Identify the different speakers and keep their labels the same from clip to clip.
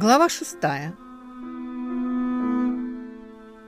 Speaker 1: Глава шестая.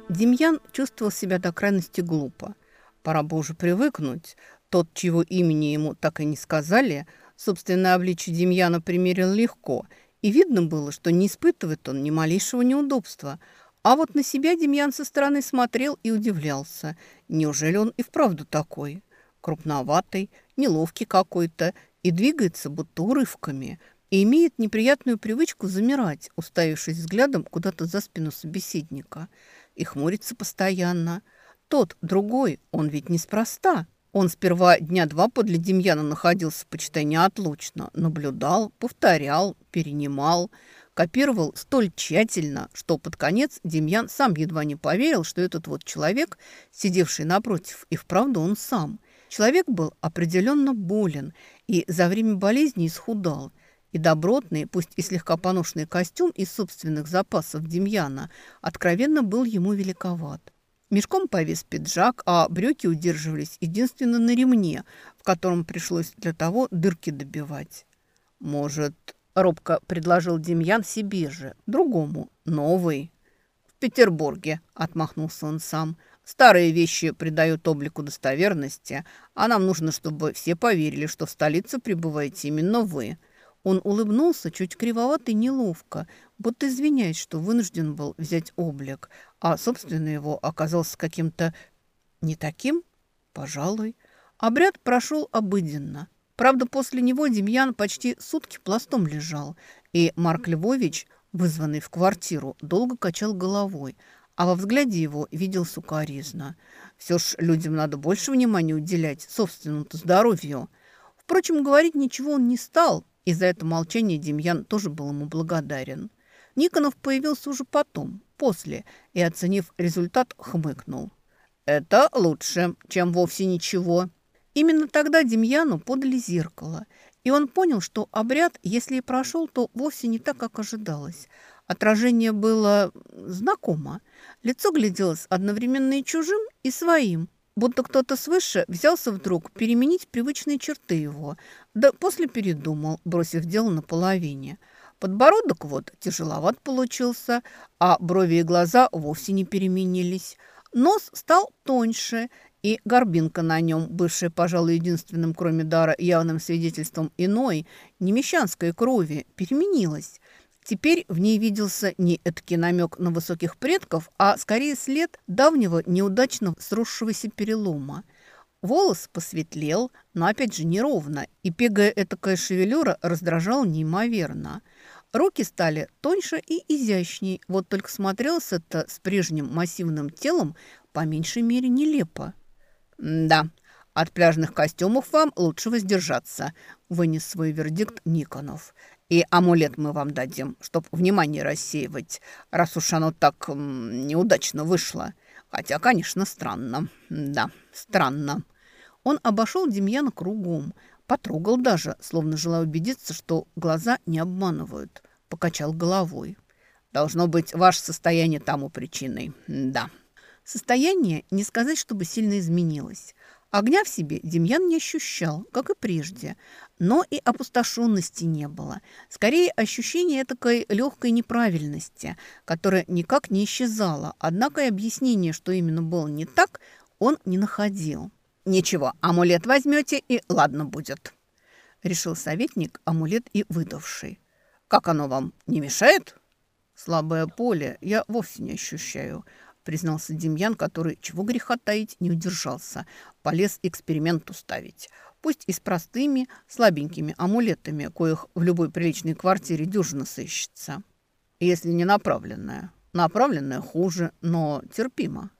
Speaker 1: Демьян чувствовал себя до крайности глупо. Пора бы уже привыкнуть. Тот, чьего имени ему так и не сказали, собственное обличие Демьяна примерил легко, и видно было, что не испытывает он ни малейшего неудобства. А вот на себя Демьян со стороны смотрел и удивлялся. Неужели он и вправду такой? Крупноватый, неловкий какой-то и двигается будто урывками – и имеет неприятную привычку замирать, уставившись взглядом куда-то за спину собеседника, и хмурится постоянно. Тот, другой, он ведь неспроста. Он сперва дня два подле Демьяна находился, почитай, неотлучно, наблюдал, повторял, перенимал, копировал столь тщательно, что под конец Демьян сам едва не поверил, что этот вот человек, сидевший напротив, и вправду он сам. Человек был определенно болен и за время болезни исхудал – и добротный, пусть и слегка поношенный костюм из собственных запасов Демьяна откровенно был ему великоват. Мешком повис пиджак, а брюки удерживались единственно на ремне, в котором пришлось для того дырки добивать. «Может, — робко предложил Демьян себе же, другому, новый?» «В Петербурге», — отмахнулся он сам. «Старые вещи придают облику достоверности, а нам нужно, чтобы все поверили, что в столице пребываете именно вы». Он улыбнулся чуть кривовато и неловко, будто извиняясь, что вынужден был взять облик, а, собственно, его оказался каким-то не таким, пожалуй. Обряд прошел обыденно. Правда, после него Демьян почти сутки пластом лежал, и Марк Львович, вызванный в квартиру, долго качал головой, а во взгляде его видел сукоризно. Все ж людям надо больше внимания уделять собственному здоровью. Впрочем, говорить ничего он не стал, и за это молчание Демьян тоже был ему благодарен. Никонов появился уже потом, после, и, оценив результат, хмыкнул. «Это лучше, чем вовсе ничего». Именно тогда Демьяну подали зеркало, и он понял, что обряд, если и прошел, то вовсе не так, как ожидалось. Отражение было знакомо. Лицо гляделось одновременно и чужим, и своим – будто кто-то свыше взялся вдруг переменить привычные черты его, да после передумал, бросив дело наполовине. Подбородок вот тяжеловат получился, а брови и глаза вовсе не переменились. Нос стал тоньше, и горбинка на нем, бывшая, пожалуй, единственным, кроме дара, явным свидетельством иной, немещанской крови, переменилась. Теперь в ней виделся не эдакий намек на высоких предков, а скорее след давнего неудачно сросшегося перелома. Волос посветлел, но опять же неровно, и пегая этакая шевелюра раздражала неимоверно. Руки стали тоньше и изящней, вот только смотрелось это с прежним массивным телом по меньшей мере нелепо. «Да, от пляжных костюмов вам лучше воздержаться», – вынес свой вердикт Никонов. И амулет мы вам дадим, чтоб внимание рассеивать, раз уж оно так неудачно вышло. Хотя, конечно, странно. Да, странно. Он обошел Демьяна кругом, потрогал даже, словно желая убедиться, что глаза не обманывают. Покачал головой. Должно быть, ваше состояние тому причиной. Да. Состояние, не сказать, чтобы сильно изменилось. Огня в себе Демьян не ощущал, как и прежде, но и опустошенности не было. Скорее, ощущение такой легкой неправильности, которая никак не исчезала, однако и объяснение, что именно было не так, он не находил. «Ничего, амулет возьмете, и ладно будет», — решил советник, амулет и выдавший. «Как оно вам, не мешает?» «Слабое поле я вовсе не ощущаю», признался Демьян, который, чего греха таить, не удержался. Полез эксперимент уставить. Пусть и с простыми, слабенькими амулетами, коих в любой приличной квартире дюжина сыщется. Если не направленная. Направленная хуже, но терпимо.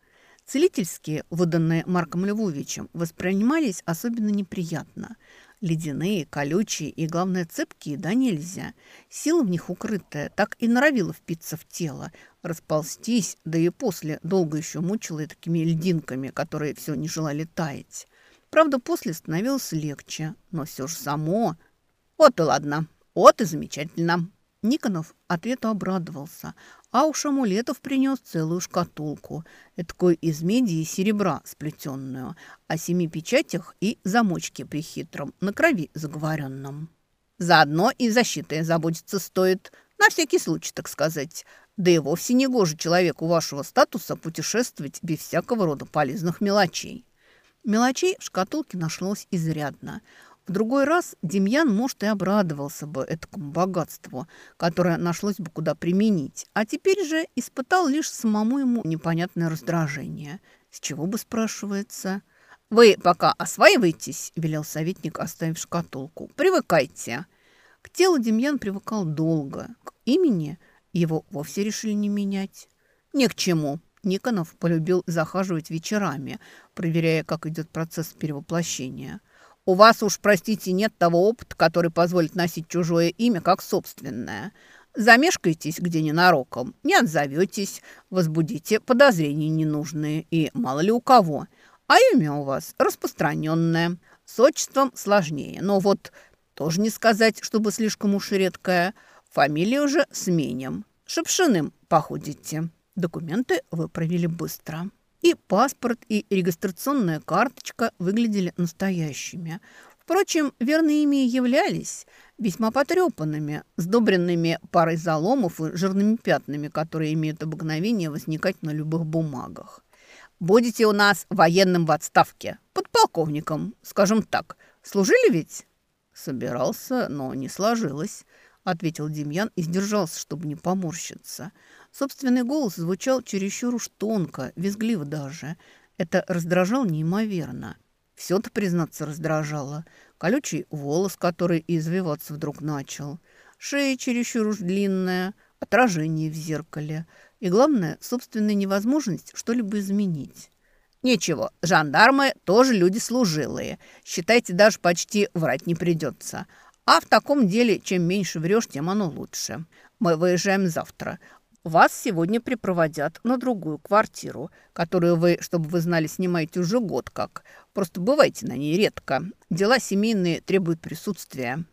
Speaker 1: Целительские, выданные Марком Львовичем, воспринимались особенно неприятно – Ледяные, колючие и, главное, цепкие, да нельзя. Сила в них укрытая, так и норовила впиться в тело, расползтись, да и после долго еще мучила такими льдинками, которые все не желали таять. Правда, после становилось легче, но все же само... Вот и ладно, вот и замечательно. Никонов ответу обрадовался, а уж амулетов принес целую шкатулку, такой из меди и серебра сплетенную, о семи печатях и замочке прихитром, на крови заговоренном. Заодно и защитой заботиться стоит, На всякий случай, так сказать. Да и вовсе не гоже человеку вашего статуса путешествовать без всякого рода полезных мелочей. Мелочей в шкатулке нашлось изрядно. В другой раз Демьян, может, и обрадовался бы этому богатству, которое нашлось бы куда применить, а теперь же испытал лишь самому ему непонятное раздражение. С чего бы, спрашивается? «Вы пока осваиваетесь», – велел советник, оставив шкатулку. «Привыкайте». К телу Демьян привыкал долго, к имени его вовсе решили не менять. Ни к чему. Никонов полюбил захаживать вечерами, проверяя, как идет процесс перевоплощения. «У вас уж, простите, нет того опыта, который позволит носить чужое имя как собственное. Замешкаетесь где ненароком, не отзоветесь, возбудите подозрения ненужные и мало ли у кого. А имя у вас распространенное, с отчеством сложнее, но вот тоже не сказать, чтобы слишком уж редкое. Фамилию же сменим. Шепшиным походите». Документы выправили быстро. И паспорт, и регистрационная карточка выглядели настоящими. Впрочем, верные ими являлись весьма потрепанными, сдобренными парой заломов и жирными пятнами, которые имеют обыкновение возникать на любых бумагах. «Будете у нас военным в отставке, подполковником, скажем так. Служили ведь?» «Собирался, но не сложилось», — ответил Демьян и сдержался, чтобы не поморщиться. Собственный голос звучал чересчур уж тонко, визгливо даже. Это раздражало неимоверно. Все-то, признаться, раздражало. Колючий волос, который извиваться вдруг начал. Шея чересчур уж длинная, отражение в зеркале. И главное, собственная невозможность что-либо изменить. Ничего, жандармы тоже люди служилые. Считайте, даже почти врать не придется. А в таком деле, чем меньше врешь, тем оно лучше. Мы выезжаем завтра. Вас сегодня припроводят на другую квартиру, которую вы, чтобы вы знали, снимаете уже год как. Просто бывайте на ней редко. Дела семейные требуют присутствия.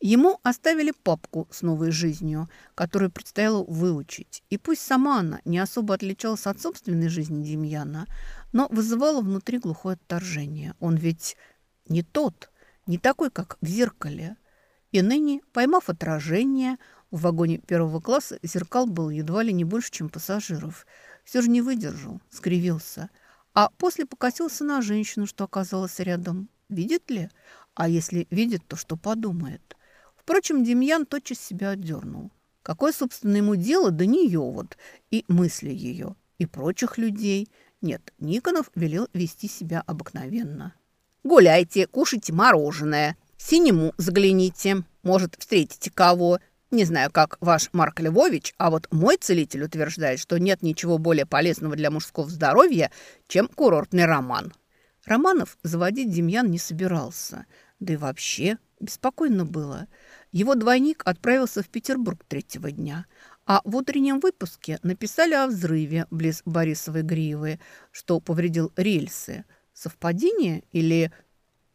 Speaker 1: Ему оставили папку с новой жизнью, которую предстояло выучить. И пусть сама она не особо отличалась от собственной жизни Демьяна, но вызывала внутри глухое отторжение. Он ведь не тот, не такой, как в зеркале. И ныне, поймав отражение, в вагоне первого класса зеркал был едва ли не больше, чем пассажиров. Все же не выдержал, скривился. А после покосился на женщину, что оказалась рядом. Видит ли? А если видит, то что подумает? Впрочем, Демьян тотчас себя отдернул. Какое, собственно, ему дело до нее вот, и мысли ее, и прочих людей? Нет, Никонов велел вести себя обыкновенно. «Гуляйте, кушайте мороженое, синему загляните, может, встретите кого», не знаю, как ваш Марк Львович, а вот мой целитель утверждает, что нет ничего более полезного для мужского здоровья, чем курортный роман. Романов заводить Демьян не собирался. Да и вообще беспокойно было. Его двойник отправился в Петербург третьего дня, а в утреннем выпуске написали о взрыве близ Борисовой Гривы, что повредил рельсы. Совпадение или...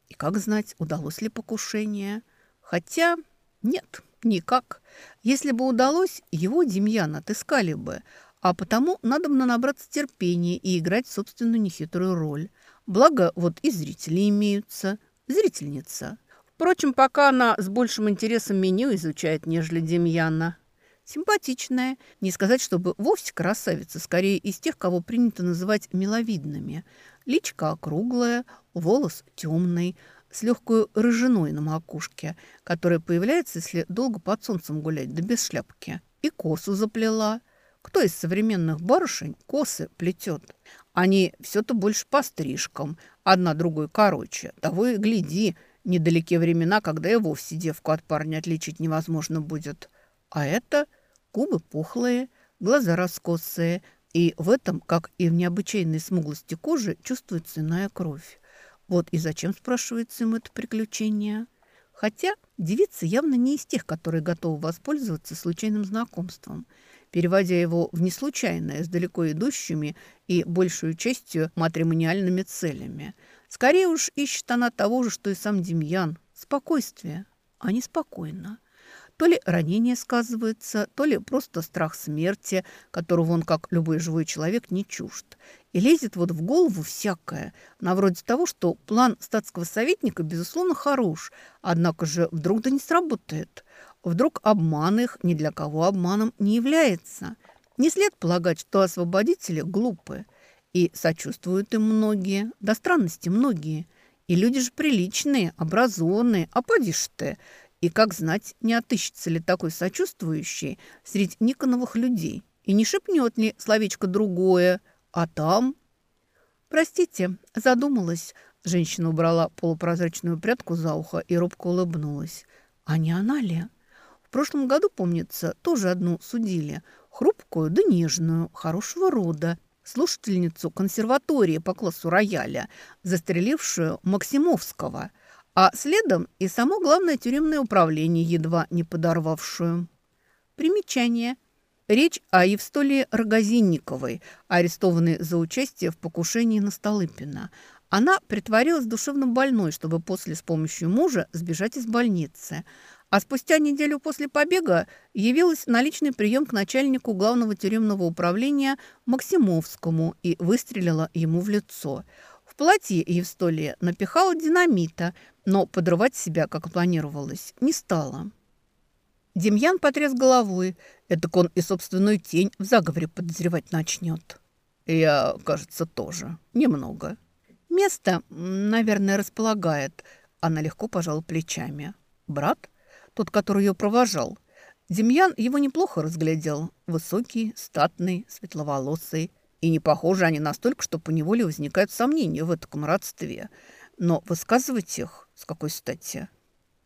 Speaker 1: И как знать, удалось ли покушение? Хотя нет, Никак. Если бы удалось, его Демьян отыскали бы, а потому надо бы набраться терпения и играть собственную нехитрую роль. Благо, вот и зрители имеются. Зрительница. Впрочем, пока она с большим интересом меню изучает, нежели Демьяна. Симпатичная. Не сказать, чтобы вовсе красавица, скорее из тех, кого принято называть миловидными. Личка округлая, волос темный, с легкой рыжиной на макушке, которая появляется, если долго под солнцем гулять, да без шляпки. И косу заплела. Кто из современных барышень косы плетет? Они все-то больше по стрижкам, одна другой короче. Того и гляди, недалекие времена, когда и вовсе девку от парня отличить невозможно будет. А это губы пухлые, глаза раскосые, и в этом, как и в необычайной смуглости кожи, чувствуется иная кровь. Вот и зачем, спрашивается им это приключение? Хотя девица явно не из тех, которые готовы воспользоваться случайным знакомством, переводя его в неслучайное с далеко идущими и большую частью матримониальными целями. Скорее уж ищет она того же, что и сам Демьян. Спокойствие, а не спокойно. То ли ранение сказывается, то ли просто страх смерти, которого он, как любой живой человек, не чужд. И лезет вот в голову всякое, на вроде того, что план статского советника, безусловно, хорош, однако же вдруг да не сработает. Вдруг обман их ни для кого обманом не является. Не след полагать, что освободители глупы. И сочувствуют им многие, до странности многие. И люди же приличные, образованные, а поди ты. И как знать, не отыщется ли такой сочувствующий среди Никоновых людей. И не шепнет ли словечко другое, а там... «Простите, задумалась». Женщина убрала полупрозрачную прядку за ухо и робко улыбнулась. «А не она ли?» В прошлом году, помнится, тоже одну судили. Хрупкую да нежную, хорошего рода, слушательницу консерватории по классу рояля, застрелившую Максимовского, а следом и само главное тюремное управление, едва не подорвавшую. Примечание. Речь о Евстолии Рогозинниковой, арестованной за участие в покушении на Столыпина. Она притворилась душевно больной, чтобы после с помощью мужа сбежать из больницы – а спустя неделю после побега явилась на личный прием к начальнику главного тюремного управления Максимовскому и выстрелила ему в лицо. В платье Евстолия напихала динамита, но подрывать себя, как планировалось, не стала. Демьян потряс головой. Эдак он и собственную тень в заговоре подозревать начнет. Я, кажется, тоже. Немного. Место, наверное, располагает. Она легко пожала плечами. Брат? тот, который ее провожал. Демьян его неплохо разглядел. Высокий, статный, светловолосый. И не похожи они настолько, что поневоле возникают сомнения в этом родстве. Но высказывать их с какой стати?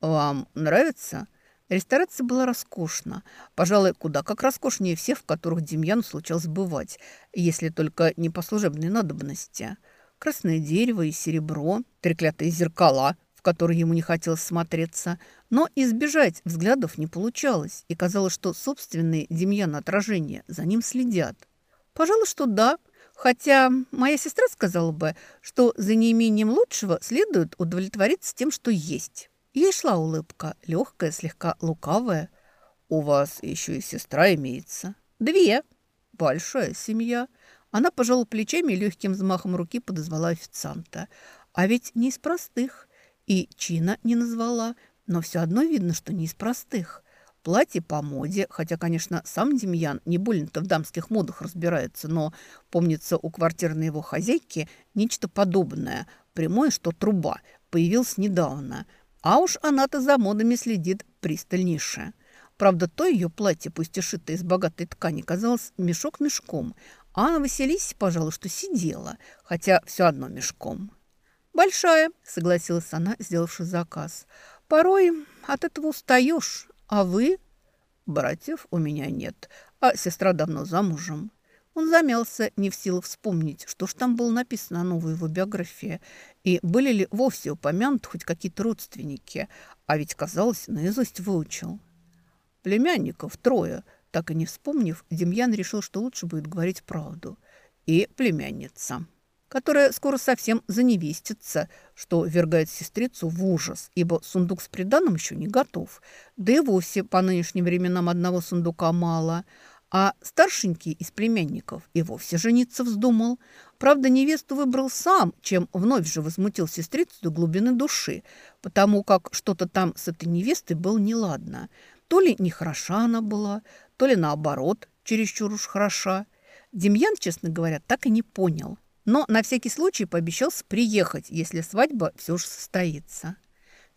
Speaker 1: «Вам нравится?» Ресторация была роскошна. Пожалуй, куда как роскошнее всех, в которых Демьяну случалось бывать, если только не по служебной надобности. Красное дерево и серебро, треклятые зеркала, который ему не хотелось смотреться, но избежать взглядов не получалось, и казалось, что собственные Демьяна отражения за ним следят. Пожалуй, что да, хотя моя сестра сказала бы, что за неимением лучшего следует удовлетвориться тем, что есть. Ей шла улыбка, легкая, слегка лукавая. «У вас еще и сестра имеется?» «Две. Большая семья». Она пожала плечами и легким взмахом руки подозвала официанта. «А ведь не из простых. И чина не назвала, но все одно видно, что не из простых. Платье по моде, хотя, конечно, сам Демьян не больно-то в дамских модах разбирается, но, помнится, у квартирной его хозяйки нечто подобное, прямое, что труба, появилось недавно. А уж она-то за модами следит пристальнейше. Правда, то ее платье, пусть и шитое из богатой ткани, казалось мешок мешком, а на Василисе, пожалуй, что сидела, хотя все одно мешком. «Большая», — согласилась она, сделавши заказ. «Порой от этого устаешь. А вы?» «Братьев у меня нет, а сестра давно замужем». Он замялся, не в силах вспомнить, что ж там было написано о новой его биографии, и были ли вовсе упомянуты хоть какие-то родственники, а ведь, казалось, наизусть выучил. Племянников трое. Так и не вспомнив, Демьян решил, что лучше будет говорить правду. И племянница которая скоро совсем заневестится, что вергает сестрицу в ужас, ибо сундук с приданым еще не готов. Да и вовсе по нынешним временам одного сундука мало. А старшенький из племянников и вовсе жениться вздумал. Правда, невесту выбрал сам, чем вновь же возмутил сестрицу до глубины души, потому как что-то там с этой невестой было неладно. То ли нехороша она была, то ли наоборот, чересчур уж хороша. Демьян, честно говоря, так и не понял – но на всякий случай пообещался приехать, если свадьба все же состоится.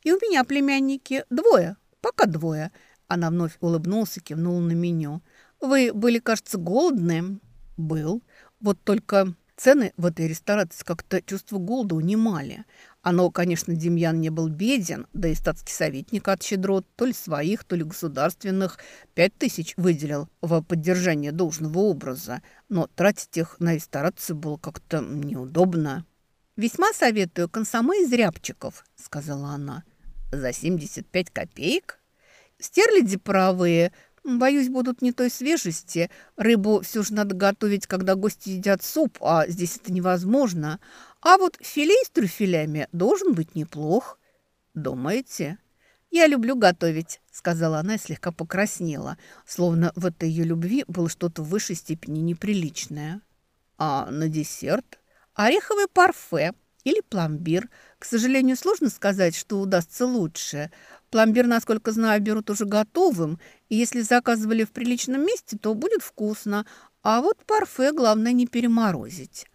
Speaker 1: «И у меня племянники двое, пока двое». Она вновь улыбнулась и кивнула на меню. «Вы были, кажется, голодны?» «Был. Вот только цены в этой ресторации как-то чувство голода унимали. Оно, конечно, Демьян не был беден, да и статский советник от щедрот, то ли своих, то ли государственных, пять тысяч выделил в поддержание должного образа, но тратить их на ресторацию было как-то неудобно. «Весьма советую консоме из рябчиков», — сказала она. «За 75 копеек?» «Стерляди правые, Боюсь, будут не той свежести. Рыбу все же надо готовить, когда гости едят суп, а здесь это невозможно. А вот филе с трюфелями должен быть неплох. Думаете? Я люблю готовить, сказала она и слегка покраснела, словно в этой ее любви было что-то в высшей степени неприличное. А на десерт? Ореховый парфе или пломбир. К сожалению, сложно сказать, что удастся лучше. Пломбир, насколько знаю, берут уже готовым, и если заказывали в приличном месте, то будет вкусно. А вот парфе главное не переморозить.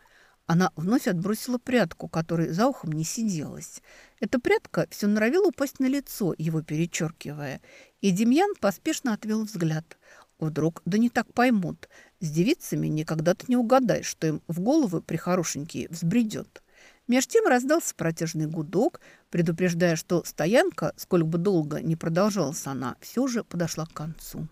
Speaker 1: Она вновь отбросила прядку, которой за ухом не сиделась. Эта прядка все норовила упасть на лицо, его перечеркивая. И Демьян поспешно отвел взгляд. Вдруг, да не так поймут. С девицами никогда ты не угадаешь, что им в головы прихорошенькие взбредет. Меж тем раздался протяжный гудок, предупреждая, что стоянка, сколько бы долго не продолжалась она, все же подошла к концу.